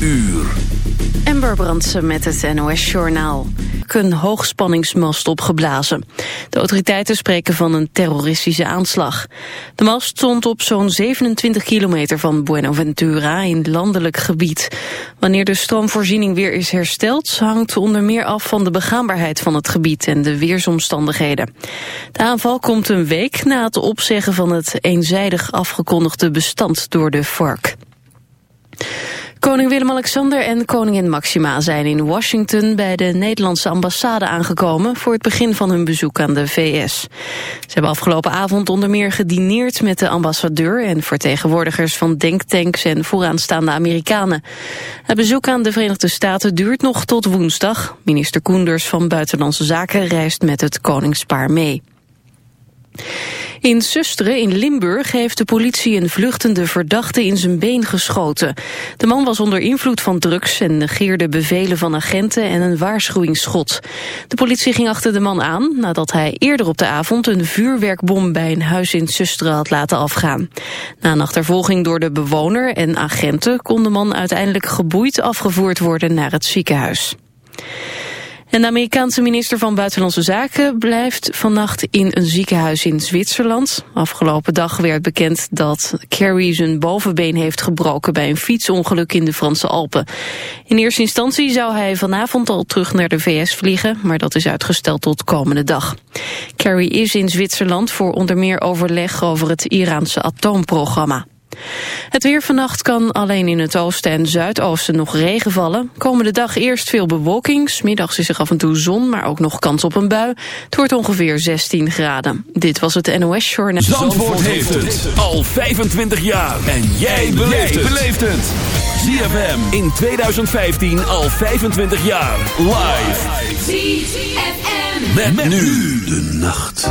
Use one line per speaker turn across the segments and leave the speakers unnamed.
uur.
Ember Brandsen met het NOS-journaal. Een hoogspanningsmast opgeblazen. De autoriteiten spreken van een terroristische aanslag. De mast stond op zo'n 27 kilometer van Buenaventura in landelijk gebied. Wanneer de stroomvoorziening weer is hersteld... hangt onder meer af van de begaanbaarheid van het gebied en de weersomstandigheden. De aanval komt een week na het opzeggen van het eenzijdig afgekondigde bestand door de FARC. Koning Willem-Alexander en koningin Maxima zijn in Washington bij de Nederlandse ambassade aangekomen voor het begin van hun bezoek aan de VS. Ze hebben afgelopen avond onder meer gedineerd met de ambassadeur en vertegenwoordigers van denktanks en vooraanstaande Amerikanen. Het bezoek aan de Verenigde Staten duurt nog tot woensdag. Minister Koenders van Buitenlandse Zaken reist met het koningspaar mee. In Susteren in Limburg heeft de politie een vluchtende verdachte in zijn been geschoten. De man was onder invloed van drugs en negeerde bevelen van agenten en een waarschuwingsschot. De politie ging achter de man aan nadat hij eerder op de avond een vuurwerkbom bij een huis in Susteren had laten afgaan. Na een achtervolging door de bewoner en agenten kon de man uiteindelijk geboeid afgevoerd worden naar het ziekenhuis. En de Amerikaanse minister van Buitenlandse Zaken blijft vannacht in een ziekenhuis in Zwitserland. Afgelopen dag werd bekend dat Kerry zijn bovenbeen heeft gebroken bij een fietsongeluk in de Franse Alpen. In eerste instantie zou hij vanavond al terug naar de VS vliegen, maar dat is uitgesteld tot komende dag. Kerry is in Zwitserland voor onder meer overleg over het Iraanse atoomprogramma. Het weer vannacht kan alleen in het oosten en zuidoosten nog regen vallen. Komende dag eerst veel bewolking. Smiddags is er af en toe zon, maar ook nog kans op een bui. Het wordt ongeveer 16 graden. Dit was het NOS Journal.
Zandvoort, Zandvoort heeft het al 25 jaar. En jij beleeft het. ZFM in 2015 al 25 jaar. Live. ZFM. Met, met nu de nacht.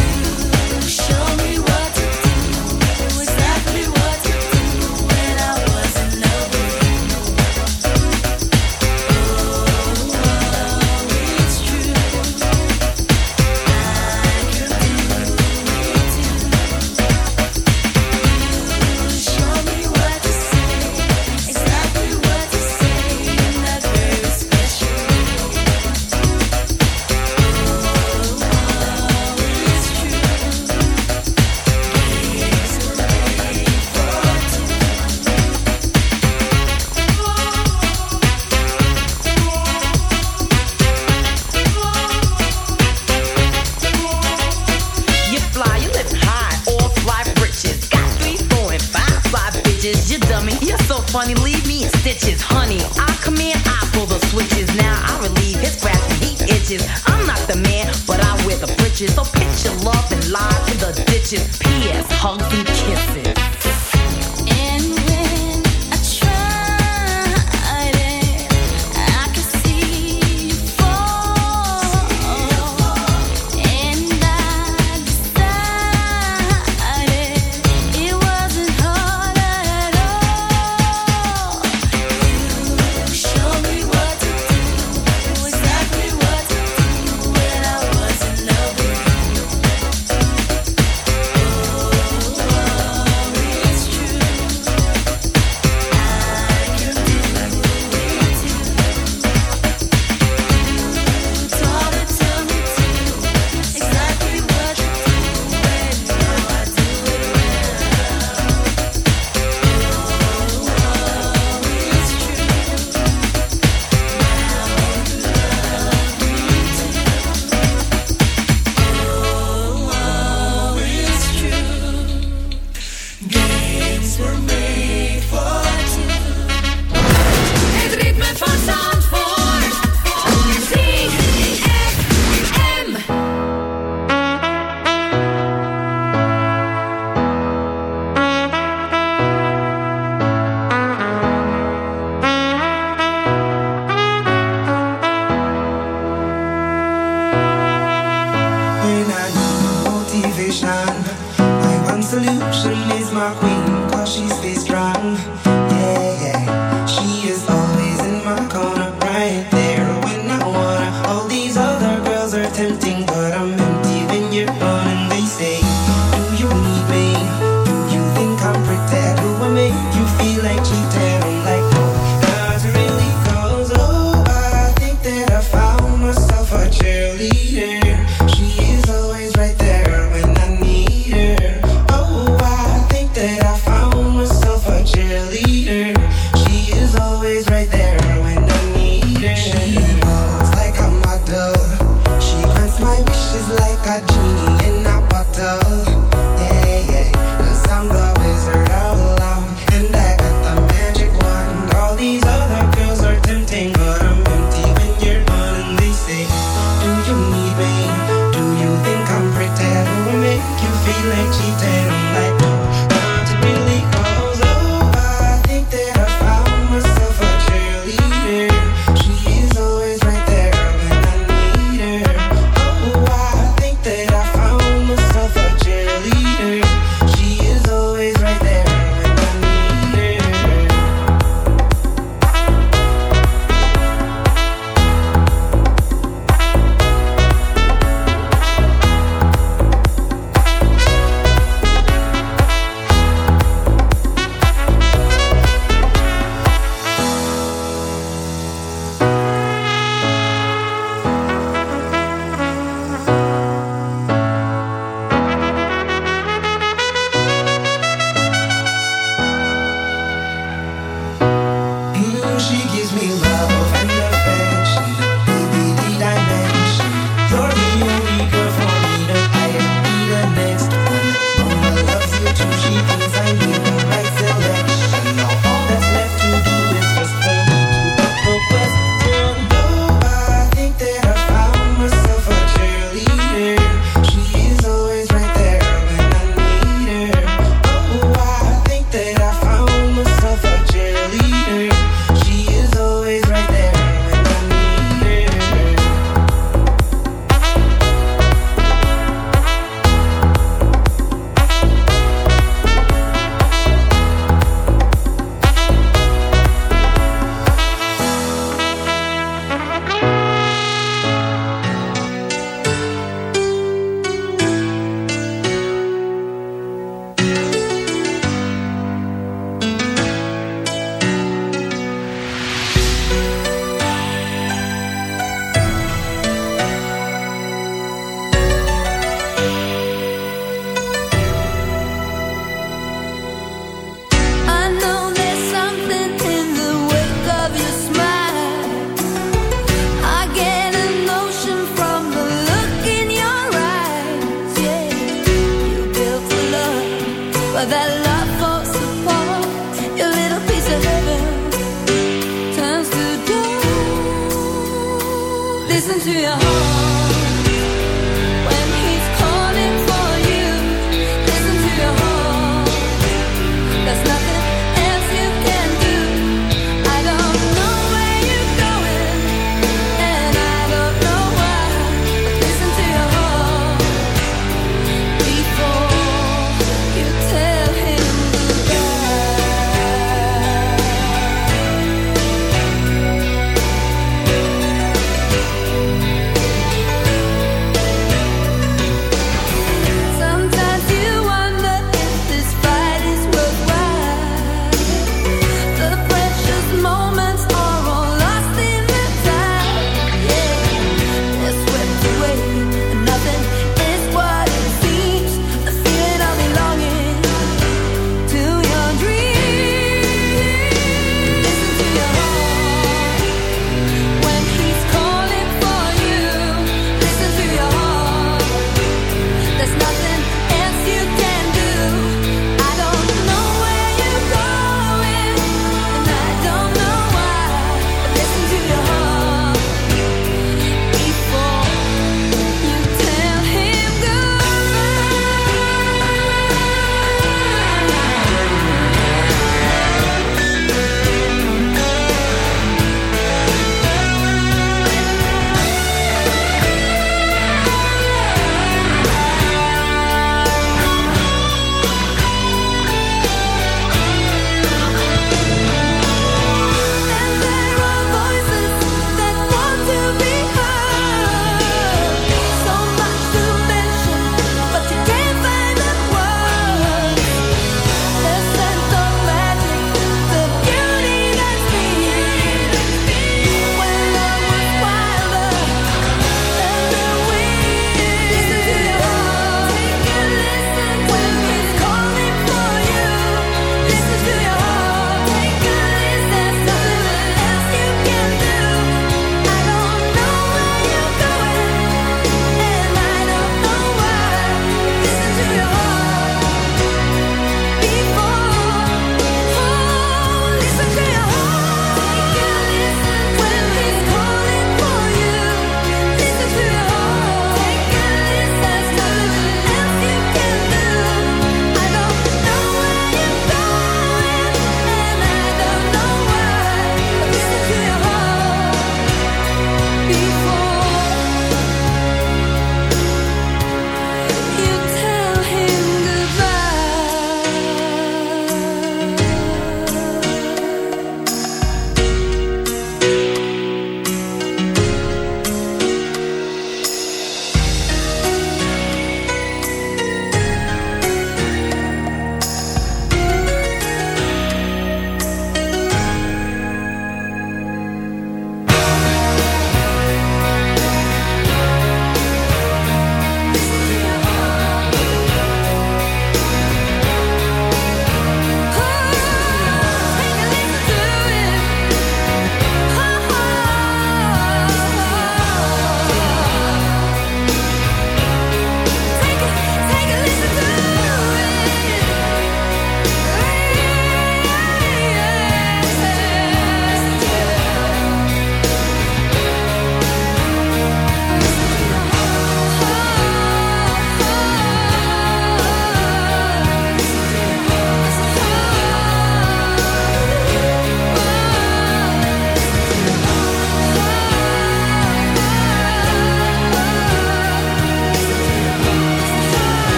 hechicero.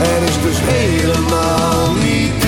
Er is dus helemaal niet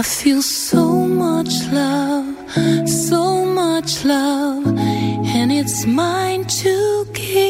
I feel so much love, so much love, and it's mine to give.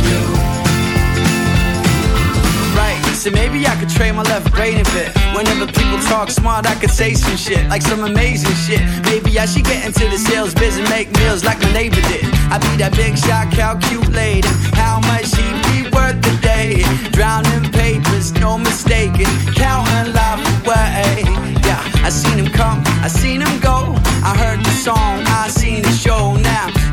so maybe I could trade my left brain a bit. Whenever people talk smart, I could say some shit, like some amazing shit. Maybe I should get into the sales biz and make meals like my neighbor did. I'd be that big shot, calculating how much he be worth a day. Drowning papers, no mistaking, counting life away. Yeah, I seen him come, I seen him go. I heard the song, I seen the show now.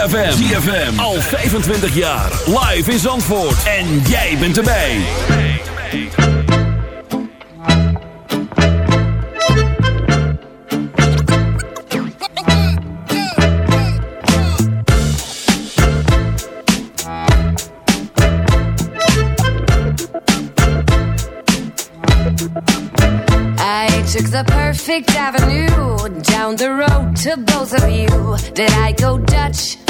ZFM. ZFM. Al 25 jaar. Live in Zandvoort. En jij bent erbij.
I took the perfect avenue down the road to both of you. Did I go Dutch?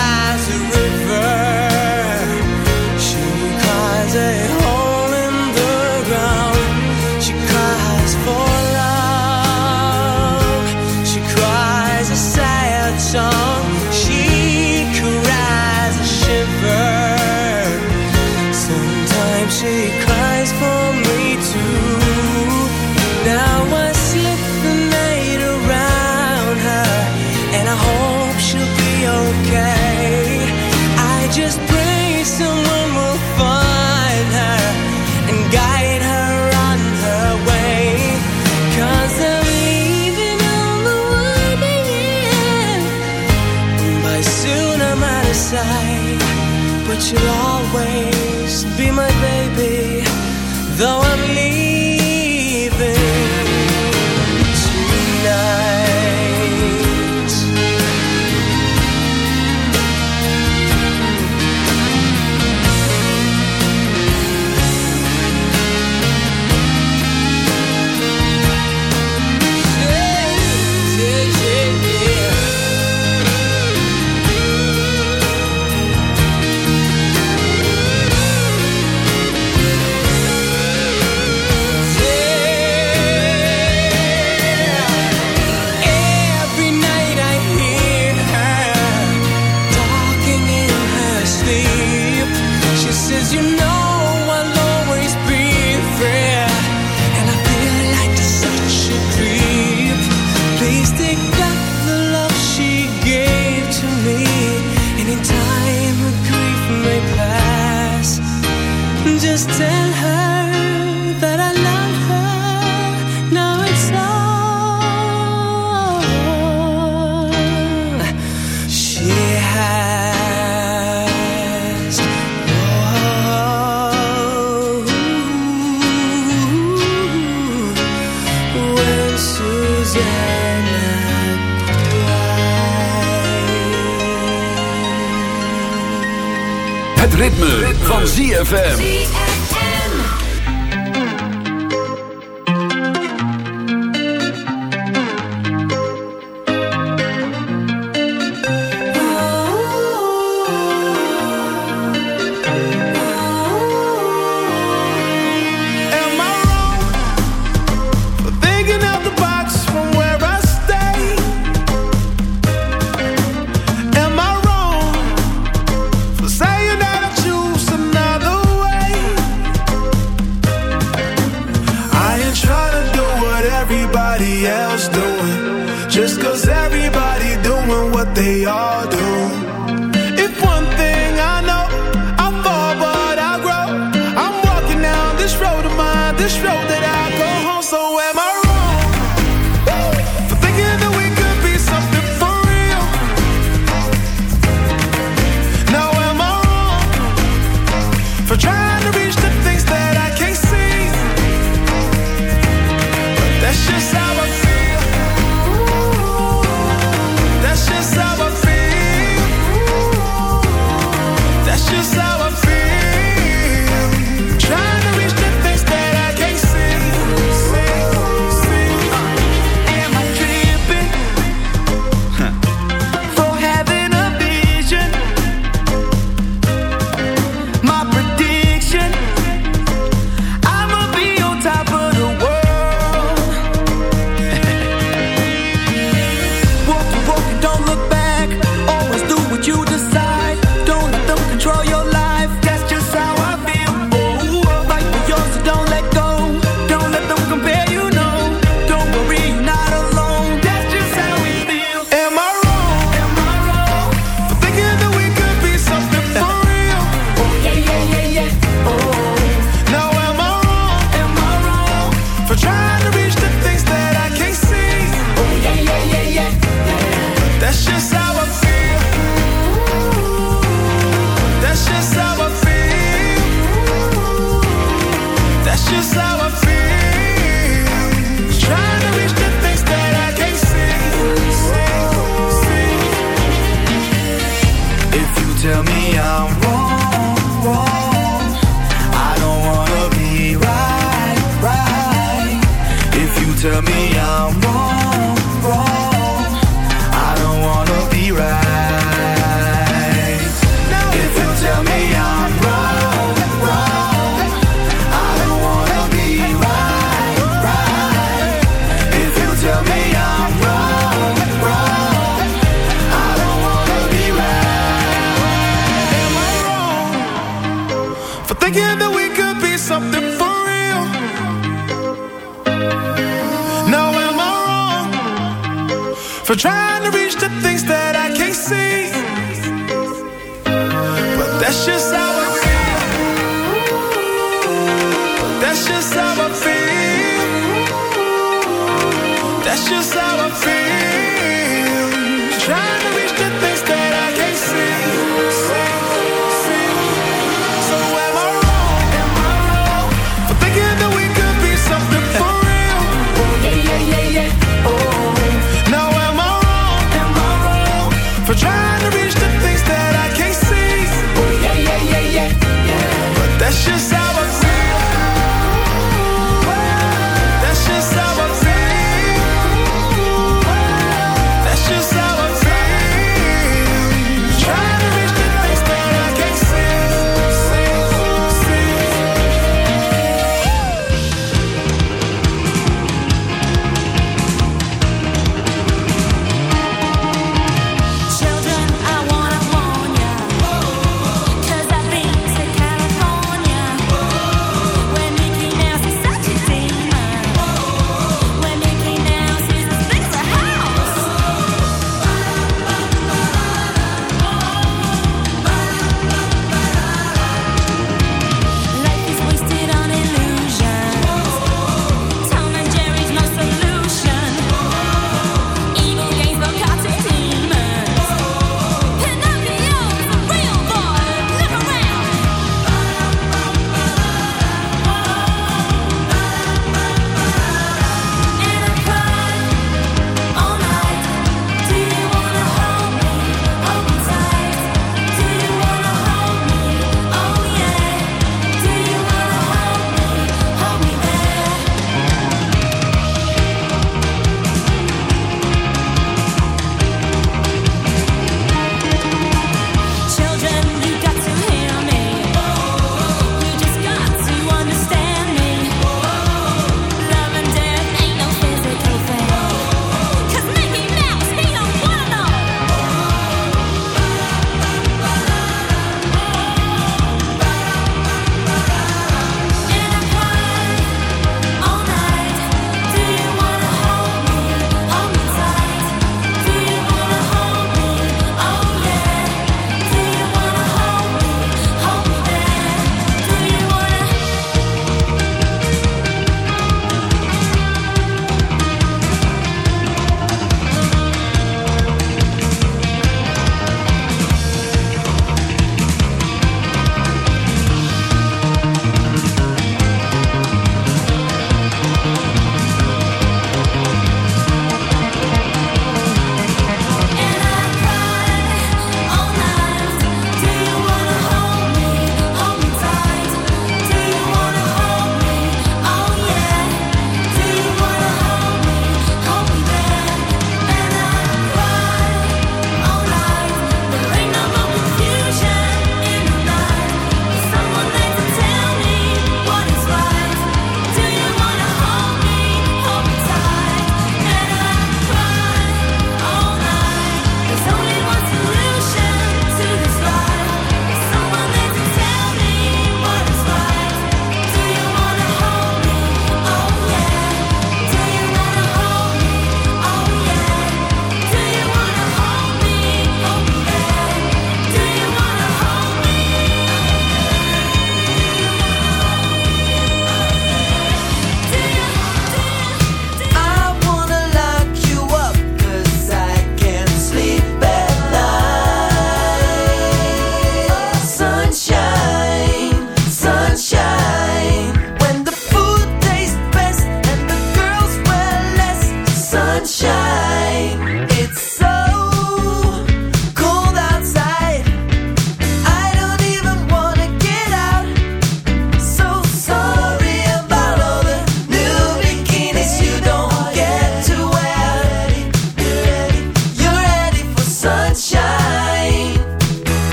for
trying to reach the things that I